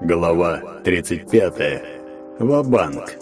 Глава 35. Ва-банк.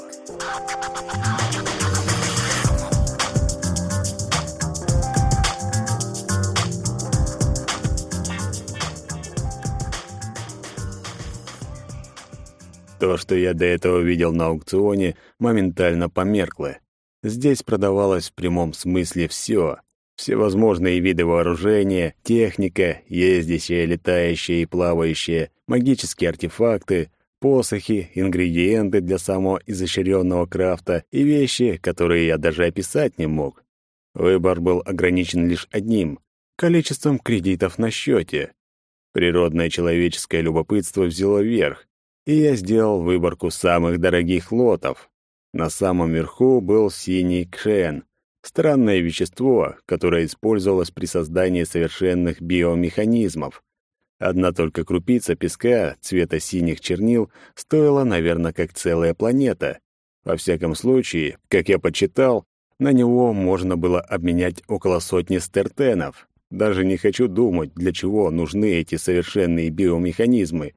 То, что я до этого видел на аукционе, моментально померкло. Здесь продавалось в прямом смысле все. Всевозможные виды вооружения, техника, ездящая, летающая и плавающая, магические артефакты, посохи, ингредиенты для самого изощренного крафта и вещи, которые я даже описать не мог. Выбор был ограничен лишь одним — количеством кредитов на счете. Природное человеческое любопытство взяло верх, и я сделал выборку самых дорогих лотов. На самом верху был синий кшен — Странное вещество, которое использовалось при создании совершенных биомеханизмов. Одна только крупица песка цвета синих чернил стоила, наверное, как целая планета. Во всяком случае, как я подсчитал, на него можно было обменять около сотни стертенов. Даже не хочу думать, для чего нужны эти совершенные биомеханизмы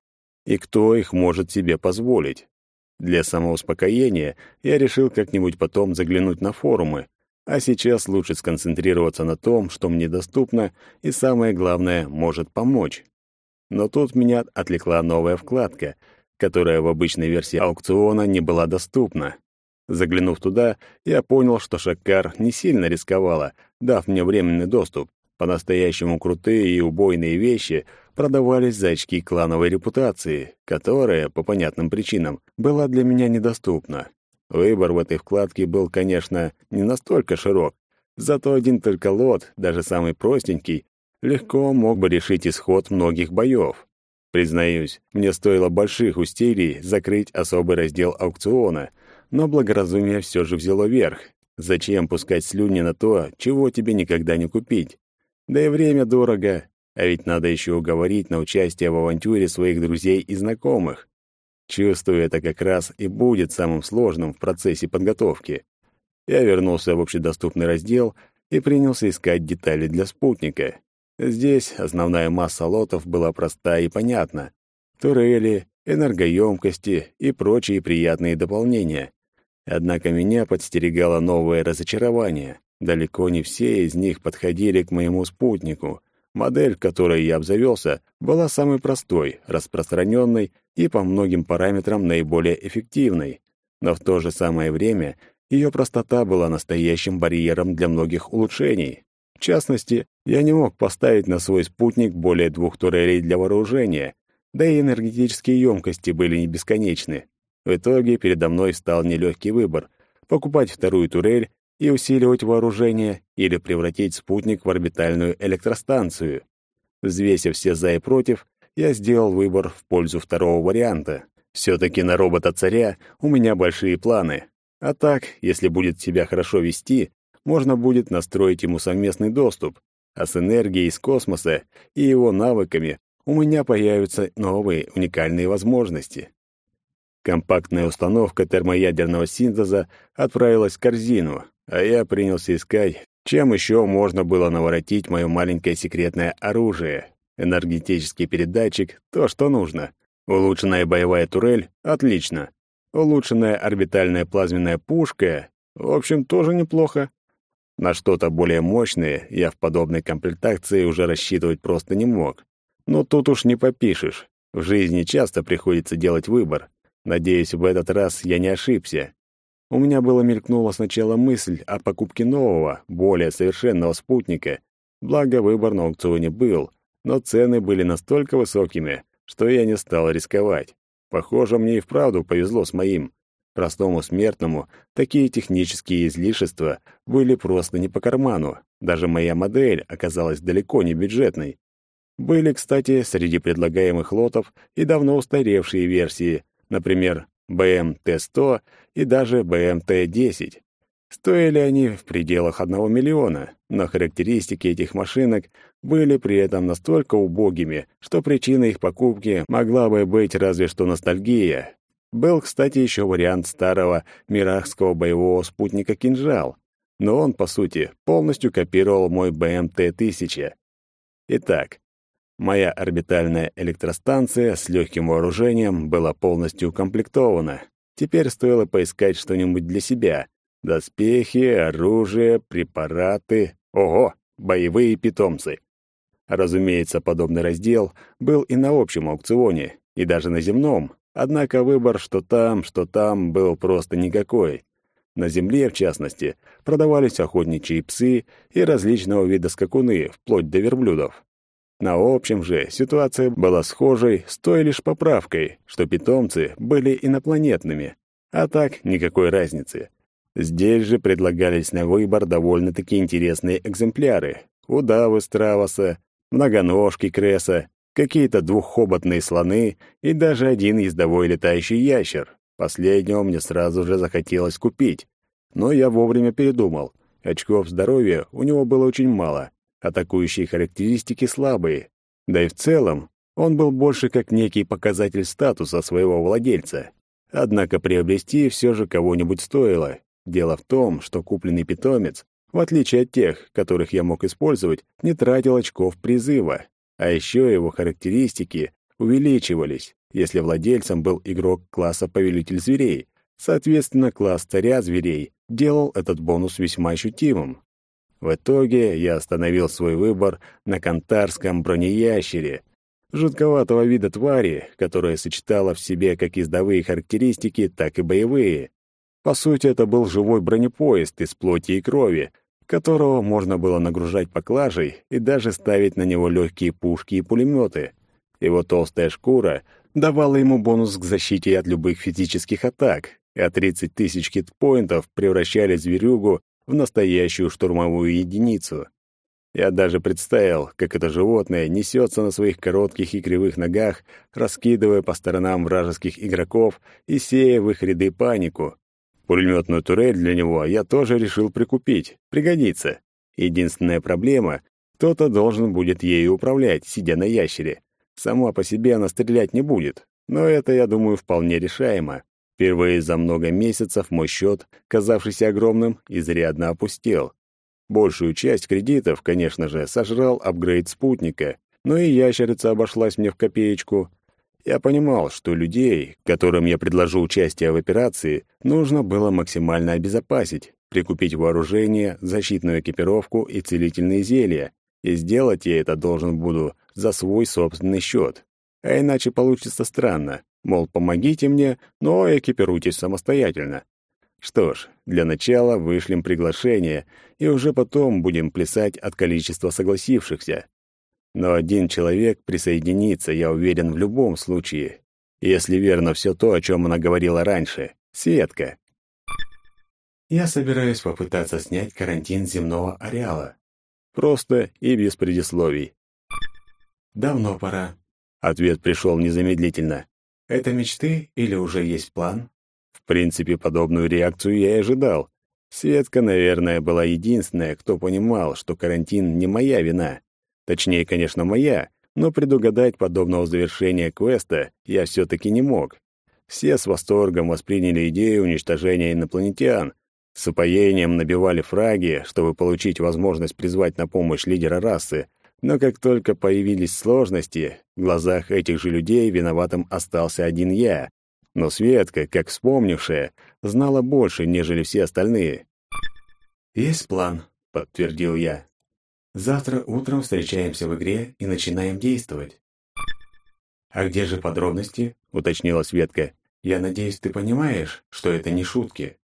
и кто их может себе позволить. Для самоуспокоения я решил как-нибудь потом заглянуть на форумы, а сейчас лучше сконцентрироваться на том, что мне доступно и, самое главное, может помочь. Но тут меня отвлекла новая вкладка, которая в обычной версии аукциона не была доступна. Заглянув туда, я понял, что Шаккар не сильно рисковала, дав мне временный доступ. По-настоящему крутые и убойные вещи продавались за очки клановой репутации, которая, по понятным причинам, была для меня недоступна. Выбор в этой вкладке был, конечно, не настолько широк, зато один только лот, даже самый простенький, легко мог бы решить исход многих боев. Признаюсь, мне стоило больших усилий закрыть особый раздел аукциона, но благоразумие все же взяло верх. Зачем пускать слюни на то, чего тебе никогда не купить? Да и время дорого, а ведь надо еще уговорить на участие в авантюре своих друзей и знакомых. Чувствую, это как раз и будет самым сложным в процессе подготовки. Я вернулся в общедоступный раздел и принялся искать детали для спутника. Здесь основная масса лотов была проста и понятна. Турели, энергоемкости и прочие приятные дополнения. Однако меня подстерегало новое разочарование. Далеко не все из них подходили к моему спутнику. Модель, которой я обзавелся, была самой простой, распространенной и по многим параметрам наиболее эффективной, но в то же самое время ее простота была настоящим барьером для многих улучшений. В частности, я не мог поставить на свой спутник более двух турелей для вооружения, да и энергетические емкости были не бесконечны. В итоге передо мной стал нелегкий выбор — покупать вторую турель и усиливать вооружение или превратить спутник в орбитальную электростанцию. Взвесив все «за» и «против», я сделал выбор в пользу второго варианта. Все-таки на робота-царя у меня большие планы. А так, если будет себя хорошо вести, можно будет настроить ему совместный доступ, а с энергией из космоса и его навыками у меня появятся новые уникальные возможности. Компактная установка термоядерного синтеза отправилась в корзину, а я принялся искать, чем еще можно было наворотить мое маленькое секретное оружие. Энергетический передатчик — то, что нужно. Улучшенная боевая турель — отлично. Улучшенная орбитальная плазменная пушка — в общем, тоже неплохо. На что-то более мощное я в подобной комплектации уже рассчитывать просто не мог. Но тут уж не попишешь. В жизни часто приходится делать выбор. Надеюсь, в этот раз я не ошибся. У меня было мелькнула сначала мысль о покупке нового, более совершенного спутника. Благо, выбор на аукционе был, но цены были настолько высокими, что я не стал рисковать. Похоже, мне и вправду повезло с моим. Простому смертному такие технические излишества были просто не по карману. Даже моя модель оказалась далеко не бюджетной. Были, кстати, среди предлагаемых лотов и давно устаревшие версии, например, BMT-100 и даже BMT-10. Стоили они в пределах одного миллиона, но характеристики этих машинок были при этом настолько убогими, что причиной их покупки могла бы быть разве что ностальгия. Был, кстати, еще вариант старого мирахского боевого спутника «Кинжал», но он, по сути, полностью копировал мой БМТ-1000. Итак, Моя орбитальная электростанция с легким вооружением была полностью укомплектована. Теперь стоило поискать что-нибудь для себя. Доспехи, оружие, препараты. Ого, боевые питомцы. Разумеется, подобный раздел был и на общем аукционе, и даже на земном, однако выбор что там, что там был просто никакой. На земле, в частности, продавались охотничьи псы и различного вида скакуны, вплоть до верблюдов. На общем же ситуация была схожей с той лишь поправкой, что питомцы были инопланетными, а так никакой разницы. Здесь же предлагались на выбор довольно-таки интересные экземпляры. Удавы Стравоса, многоножки Креса, какие-то двуххоботные слоны и даже один ездовой летающий ящер. Последнего мне сразу же захотелось купить. Но я вовремя передумал. Очков здоровья у него было очень мало, атакующие характеристики слабые. Да и в целом он был больше как некий показатель статуса своего владельца. Однако приобрести все же кого-нибудь стоило. Дело в том, что купленный питомец в отличие от тех, которых я мог использовать, не тратил очков призыва. А еще его характеристики увеличивались, если владельцем был игрок класса Повелитель зверей. Соответственно, класс Царя зверей делал этот бонус весьма ощутимым. В итоге я остановил свой выбор на кантарском бронеящере, жутковатого вида твари, которая сочетала в себе как ездовые характеристики, так и боевые. По сути, это был живой бронепоезд из плоти и крови, которого можно было нагружать поклажей и даже ставить на него легкие пушки и пулеметы. Его толстая шкура давала ему бонус к защите от любых физических атак, а 30 тысяч хитпоинтов превращали зверюгу в настоящую штурмовую единицу. Я даже представил, как это животное несется на своих коротких и кривых ногах, раскидывая по сторонам вражеских игроков и сея в их ряды панику. Пулеметную турель для него я тоже решил прикупить. Пригодится. Единственная проблема — кто-то должен будет ею управлять, сидя на ящере. Сама по себе она стрелять не будет. Но это, я думаю, вполне решаемо. Впервые за много месяцев мой счет, казавшийся огромным, изрядно опустел. Большую часть кредитов, конечно же, сожрал апгрейд спутника, но и ящерица обошлась мне в копеечку. Я понимал, что людей, которым я предложу участие в операции, нужно было максимально обезопасить, прикупить вооружение, защитную экипировку и целительные зелья, и сделать я это должен буду за свой собственный счет. А иначе получится странно, мол, помогите мне, но экипируйтесь самостоятельно. Что ж, для начала вышлем приглашение, и уже потом будем плясать от количества согласившихся. Но один человек присоединится, я уверен, в любом случае. Если верно все то, о чем она говорила раньше. Светка. Я собираюсь попытаться снять карантин земного ареала. Просто и без предисловий. Давно пора. Ответ пришел незамедлительно. Это мечты или уже есть план? В принципе, подобную реакцию я и ожидал. Светка, наверное, была единственная, кто понимал, что карантин не моя вина. Точнее, конечно, моя, но предугадать подобного завершения квеста я все-таки не мог. Все с восторгом восприняли идею уничтожения инопланетян, с упоением набивали фраги, чтобы получить возможность призвать на помощь лидера расы, но как только появились сложности, в глазах этих же людей виноватым остался один я. Но Светка, как вспомнившая, знала больше, нежели все остальные. «Есть план», — подтвердил я. Завтра утром встречаемся в игре и начинаем действовать. А где же подробности? уточнила Светка. Я надеюсь, ты понимаешь, что это не шутки.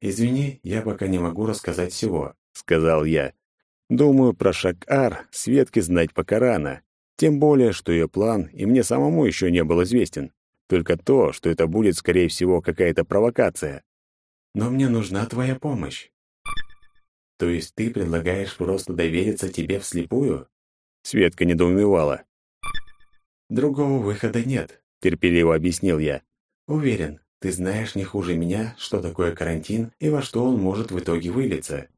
Извини, я пока не могу рассказать всего, сказал я. Думаю, про Шак-Ар Светке знать пока рано. Тем более, что ее план и мне самому еще не был известен. Только то, что это будет, скорее всего, какая-то провокация. Но мне нужна твоя помощь. То есть ты предлагаешь просто довериться тебе вслепую? Светка недоумевала. Другого выхода нет, терпеливо объяснил я. Уверен, ты знаешь не хуже меня, что такое карантин и во что он может в итоге вылиться.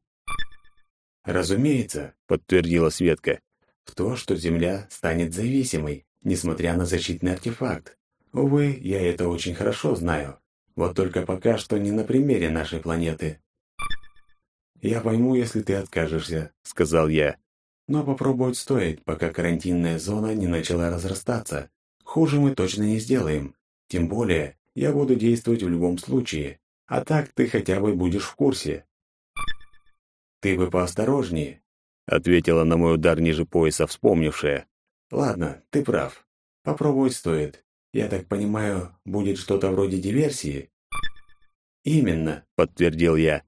Разумеется, подтвердила Светка. В то, что Земля станет зависимой, несмотря на защитный артефакт. Увы, я это очень хорошо знаю. Вот только пока что не на примере нашей планеты. «Я пойму, если ты откажешься», — сказал я. Но попробовать стоит, пока карантинная зона не начала разрастаться. Хуже мы точно не сделаем. Тем более, я буду действовать в любом случае. А так ты хотя бы будешь в курсе. Ты бы поосторожнее, ответила на мой удар ниже пояса вспомнившая. Ладно, ты прав. Попробовать стоит. Я так понимаю, будет что-то вроде диверсии? Именно, подтвердил я.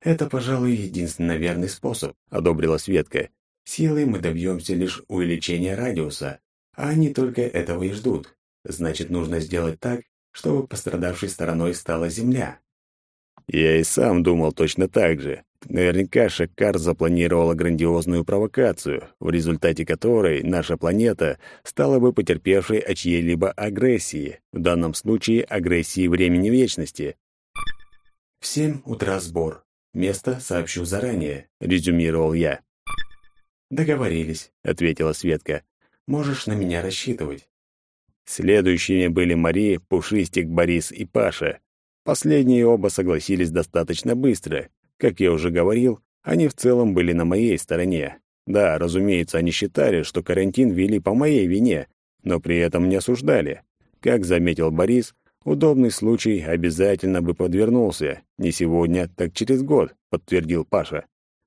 Это, пожалуй, единственно верный способ, одобрила Светка. Силой мы добьемся лишь увеличения радиуса, а они только этого и ждут. Значит, нужно сделать так, чтобы пострадавшей стороной стала Земля. Я и сам думал точно так же. Наверняка Шакар запланировала грандиозную провокацию, в результате которой наша планета стала бы потерпевшей от чьей-либо агрессии, в данном случае агрессии времени вечности. «В семь утра сбор. Место сообщу заранее», — резюмировал я. «Договорились», — ответила Светка. «Можешь на меня рассчитывать». Следующими были Мария, Пушистик, Борис и Паша. Последние оба согласились достаточно быстро, как я уже говорил, они в целом были на моей стороне. Да, разумеется, они считали, что карантин ввели по моей вине, но при этом не осуждали. Как заметил Борис, удобный случай обязательно бы подвернулся. Не сегодня, так через год, подтвердил Паша.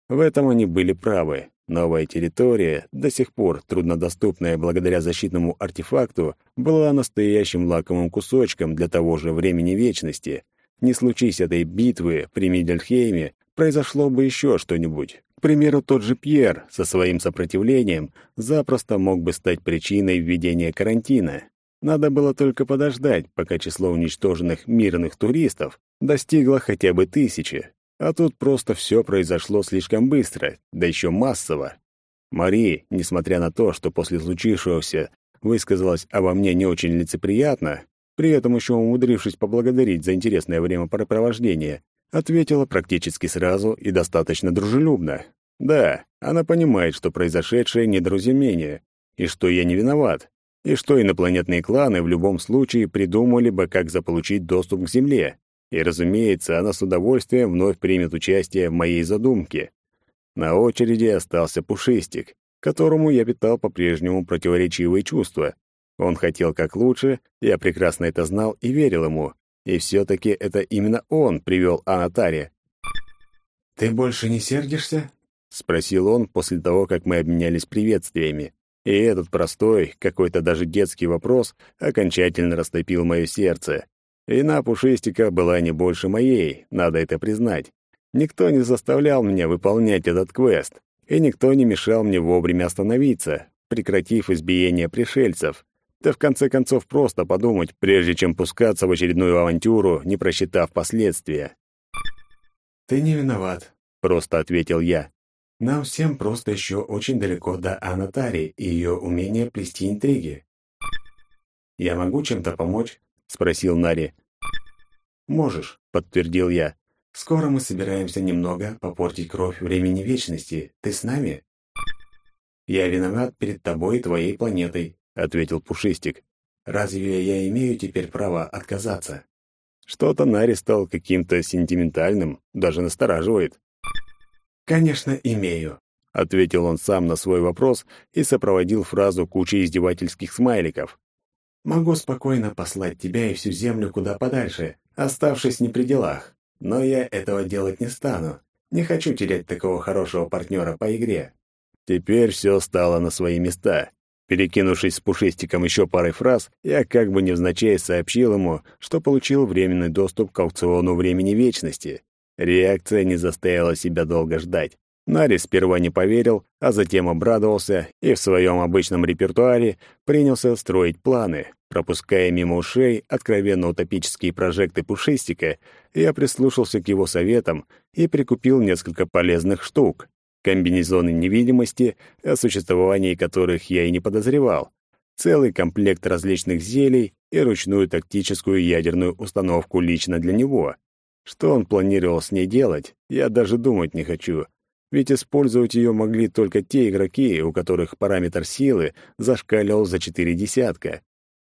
В этом они были правы. Новая территория, до сих пор труднодоступная благодаря защитному артефакту, была настоящим лакомым кусочком для того же времени вечности. Не случись этой битвы при Мидельхейме, произошло бы еще что-нибудь. К примеру, тот же Пьер со своим сопротивлением запросто мог бы стать причиной введения карантина. Надо было только подождать, пока число уничтоженных мирных туристов достигло хотя бы тысячи. А тут просто все произошло слишком быстро, да еще массово. Мари, несмотря на то, что после случившегося высказалась обо мне не очень лицеприятно, при этом еще умудрившись поблагодарить за интересное времяпрепровождение, Ответила практически сразу и достаточно дружелюбно. Да, она понимает, что произошедшее недоразумение, и что я не виноват, и что инопланетные кланы в любом случае придумали бы, как заполучить доступ к Земле. И, разумеется, она с удовольствием вновь примет участие в моей задумке. На очереди остался Пушистик, которому я питал по-прежнему противоречивые чувства. Он хотел как лучше, я прекрасно это знал и верил ему, и все-таки это именно он привел Анатари. «Ты больше не сердишься?» — спросил он после того, как мы обменялись приветствиями. И этот простой, какой-то даже детский вопрос окончательно растопил мое сердце. Вина Пушистика была не больше моей, надо это признать. Никто не заставлял меня выполнять этот квест, и никто не мешал мне вовремя остановиться, прекратив избиение пришельцев. Да в конце концов просто подумать, прежде чем пускаться в очередную авантюру, не просчитав последствия. «Ты не виноват», — просто ответил я. «Нам всем просто еще очень далеко до Анатари и ее умения плести интриги». «Я могу чем-то помочь?» — спросил Нари. «Можешь», — подтвердил я. «Скоро мы собираемся немного попортить кровь времени вечности. Ты с нами?» «Я виноват перед тобой и твоей планетой ответил Пушистик. Разве я имею теперь право отказаться? Что-то Нари стал каким-то сентиментальным, даже настораживает. Конечно, имею, ответил он сам на свой вопрос и сопроводил фразу кучей издевательских смайликов. Могу спокойно послать тебя и всю землю куда подальше, оставшись не при делах. Но я этого делать не стану. Не хочу терять такого хорошего партнера по игре. Теперь все стало на свои места. Перекинувшись с Пушистиком еще парой фраз, я как бы невзначай сообщил ему, что получил временный доступ к аукциону времени вечности. Реакция не заставила себя долго ждать. Нари сперва не поверил, а затем обрадовался и в своем обычном репертуаре принялся строить планы. Пропуская мимо ушей откровенно утопические прожекты Пушистика, я прислушался к его советам и прикупил несколько полезных штук комбинезоны невидимости, о существовании которых я и не подозревал, целый комплект различных зелий и ручную тактическую ядерную установку лично для него. Что он планировал с ней делать, я даже думать не хочу, ведь использовать ее могли только те игроки, у которых параметр силы зашкаливал за четыре десятка.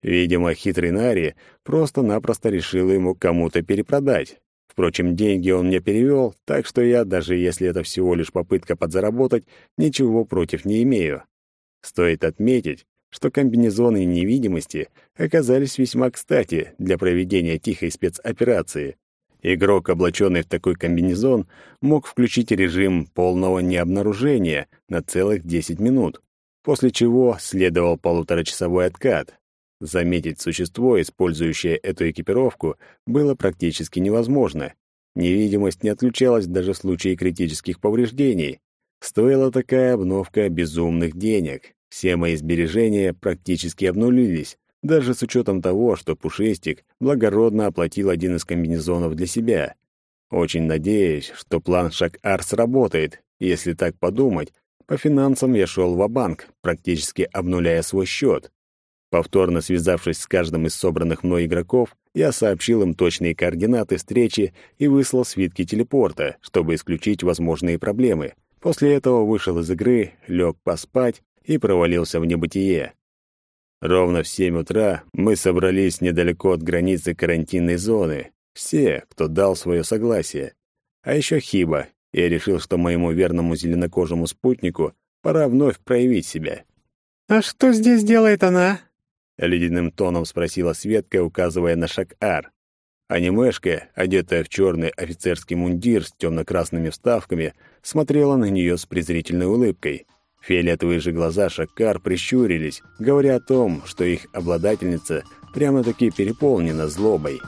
Видимо, хитрый Нари просто-напросто решил ему кому-то перепродать. Впрочем, деньги он мне перевел, так что я, даже если это всего лишь попытка подзаработать, ничего против не имею. Стоит отметить, что комбинезоны невидимости оказались весьма кстати для проведения тихой спецоперации. Игрок, облаченный в такой комбинезон, мог включить режим полного необнаружения на целых 10 минут, после чего следовал полуторачасовой откат. Заметить существо, использующее эту экипировку, было практически невозможно. Невидимость не отключалась даже в случае критических повреждений. Стоила такая обновка безумных денег. Все мои сбережения практически обнулились, даже с учетом того, что Пушистик благородно оплатил один из комбинезонов для себя. Очень надеюсь, что план Шак-Ар сработает. Если так подумать, по финансам я шел в банк практически обнуляя свой счет. Повторно связавшись с каждым из собранных мной игроков, я сообщил им точные координаты встречи и выслал свитки телепорта, чтобы исключить возможные проблемы. После этого вышел из игры, лег поспать и провалился в небытие. Ровно в семь утра мы собрались недалеко от границы карантинной зоны. Все, кто дал свое согласие. А еще Хиба. Я решил, что моему верному зеленокожему спутнику пора вновь проявить себя. «А что здесь делает она?» Ледяным тоном спросила Светка, указывая на Шак-Ар. Анимешка, одетая в черный офицерский мундир с темно-красными вставками, смотрела на нее с презрительной улыбкой. Фиолетовые же глаза Шакар прищурились, говоря о том, что их обладательница прямо-таки переполнена злобой.